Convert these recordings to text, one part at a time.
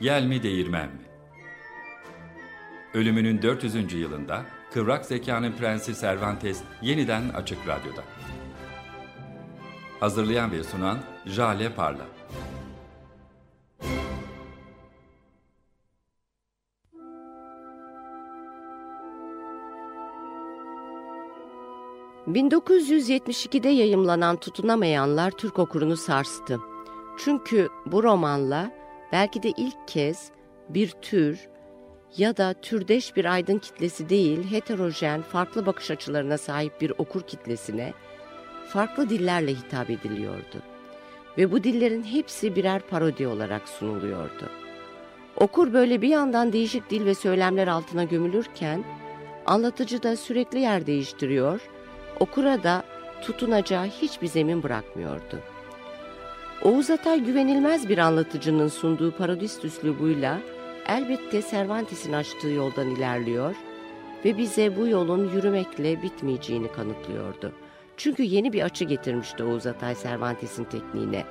Yel mi değirmen mi? Ölümünün 400. yılında Kıvrak Zekanın Prensi Cervantes yeniden Açık Radyo'da. Hazırlayan ve sunan Jale Parla. ...1972'de yayımlanan Tutunamayanlar Türk okurunu sarstı. Çünkü bu romanla belki de ilk kez bir tür ya da türdeş bir aydın kitlesi değil, heterojen, farklı bakış açılarına sahip bir okur kitlesine farklı dillerle hitap ediliyordu. Ve bu dillerin hepsi birer parodi olarak sunuluyordu. Okur böyle bir yandan değişik dil ve söylemler altına gömülürken, anlatıcı da sürekli yer değiştiriyor, okura da tutunacağı hiçbir zemin bırakmıyordu. Oğuz Atay güvenilmez bir anlatıcının sunduğu parodist üslubuyla elbette Cervantes'in açtığı yoldan ilerliyor ve bize bu yolun yürümekle bitmeyeceğini kanıtlıyordu. Çünkü yeni bir açı getirmişti Oğuz Atay Cervantes'in tekniğine.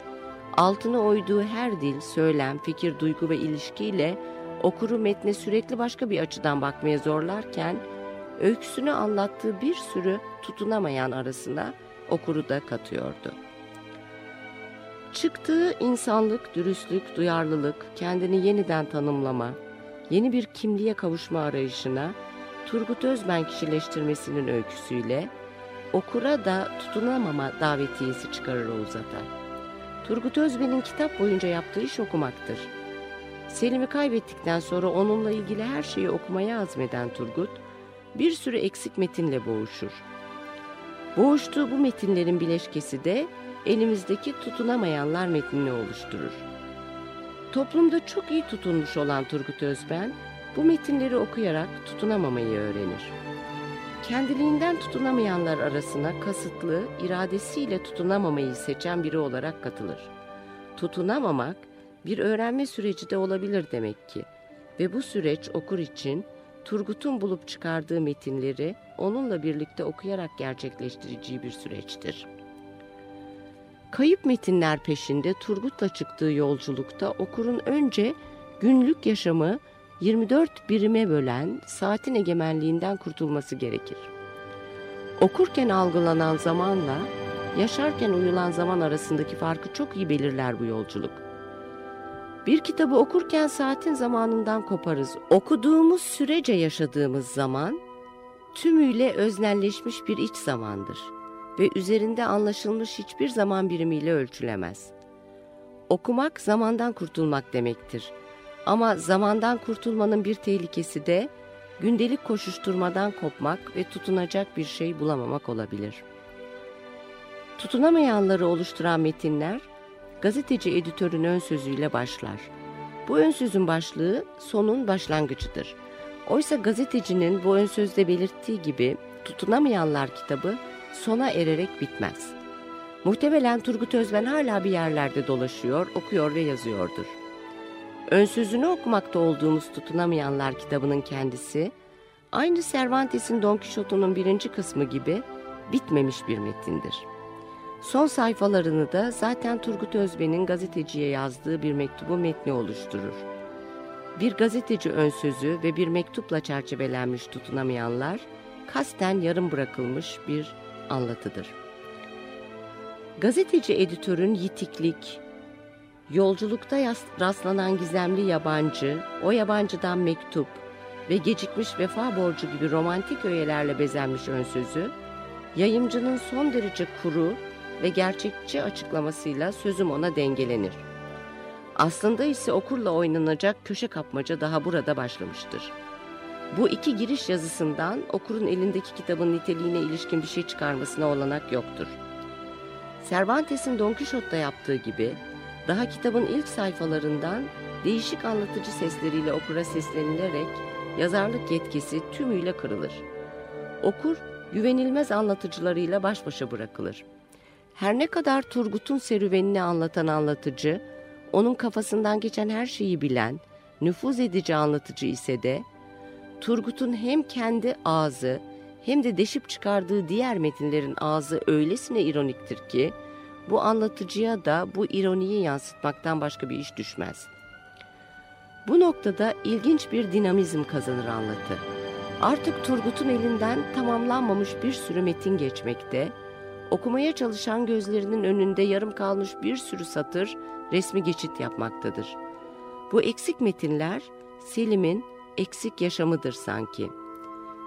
Altına oyduğu her dil, söylem, fikir, duygu ve ilişkiyle okuru metne sürekli başka bir açıdan bakmaya zorlarken, öyküsünü anlattığı bir sürü tutunamayan arasına okuru da katıyordu. Çıktığı insanlık, dürüstlük, duyarlılık, kendini yeniden tanımlama, yeni bir kimliğe kavuşma arayışına Turgut Özben kişileştirmesinin öyküsüyle okura da tutunamama davetiyesi çıkarır Oğuz Atay. Turgut Özben'in kitap boyunca yaptığı iş okumaktır. Selim'i kaybettikten sonra onunla ilgili her şeyi okumaya azmeden Turgut, bir sürü eksik metinle boğuşur. Boğuştuğu bu metinlerin bileşkesi de elimizdeki tutunamayanlar metnini oluşturur. Toplumda çok iyi tutunmuş olan Turgut Özben, bu metinleri okuyarak tutunamamayı öğrenir. Kendiliğinden tutunamayanlar arasına kasıtlı, iradesiyle tutunamamayı seçen biri olarak katılır. Tutunamamak, bir öğrenme süreci de olabilir demek ki. Ve bu süreç okur için Turgut'un bulup çıkardığı metinleri onunla birlikte okuyarak gerçekleştireceği bir süreçtir. Kayıp metinler peşinde Turgut'la çıktığı yolculukta okurun önce günlük yaşamı 24 birime bölen saatin egemenliğinden kurtulması gerekir. Okurken algılanan zamanla yaşarken uyulan zaman arasındaki farkı çok iyi belirler bu yolculuk. Bir kitabı okurken saatin zamanından koparız. Okuduğumuz sürece yaşadığımız zaman tümüyle öznelleşmiş bir iç zamandır ve üzerinde anlaşılmış hiçbir zaman birimiyle ölçülemez. Okumak zamandan kurtulmak demektir. Ama zamandan kurtulmanın bir tehlikesi de gündelik koşuşturmadan kopmak ve tutunacak bir şey bulamamak olabilir. Tutunamayanları oluşturan metinler gazeteci editörün ön sözüyle başlar. Bu ön sözün başlığı sonun başlangıcıdır. Oysa gazetecinin bu ön sözde belirttiği gibi tutunamayanlar kitabı sona ererek bitmez. Muhtemelen Turgut Özben hala bir yerlerde dolaşıyor, okuyor ve yazıyordur. Önsözünü okumakta olduğumuz Tutunamayanlar kitabının kendisi, aynı Cervantes'in Don Quixote'unun birinci kısmı gibi bitmemiş bir metindir. Son sayfalarını da zaten Turgut Özben'in gazeteciye yazdığı bir mektubu metni oluşturur. Bir gazeteci önsözü ve bir mektupla çerçevelenmiş tutunamayanlar, kasten yarım bırakılmış bir anlatıdır. Gazeteci editörün yitiklik, yolculukta rastlanan gizemli yabancı, o yabancıdan mektup ve gecikmiş vefa borcu gibi romantik öğelerle bezenmiş önsözü, yayımcının son derece kuru ve gerçekçi açıklamasıyla sözüm ona dengelenir. Aslında ise okurla oynanacak köşe kapmaca daha burada başlamıştır. Bu iki giriş yazısından okurun elindeki kitabın niteliğine ilişkin bir şey çıkarmasına olanak yoktur. Cervantes'in Don Quixote'da yaptığı gibi daha kitabın ilk sayfalarından değişik anlatıcı sesleriyle okura seslenilerek yazarlık yetkisi tümüyle kırılır. Okur güvenilmez anlatıcılarıyla baş başa bırakılır. Her ne kadar Turgut'un serüvenini anlatan anlatıcı, onun kafasından geçen her şeyi bilen, nüfuz edici anlatıcı ise de Turgut'un hem kendi ağzı hem de deşip çıkardığı diğer metinlerin ağzı öylesine ironiktir ki bu anlatıcıya da bu ironiyi yansıtmaktan başka bir iş düşmez. Bu noktada ilginç bir dinamizm kazanır anlatı. Artık Turgut'un elinden tamamlanmamış bir sürü metin geçmekte, okumaya çalışan gözlerinin önünde yarım kalmış bir sürü satır resmi geçit yapmaktadır. Bu eksik metinler Selim'in eksik yaşamıdır sanki.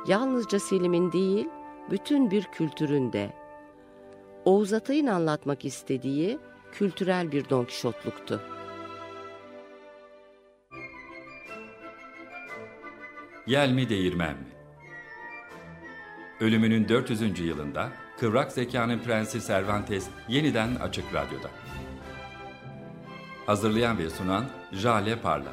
Yalnızca Selim'in değil, bütün bir kültüründe. Oğuz Atay'ın anlatmak istediği kültürel bir donkişotluktu. Yel mi değirmen mi? Ölümünün 400. yılında Kıvrak Zekanın Prensi Cervantes yeniden Açık Radyo'da. Hazırlayan ve sunan Jale Parla.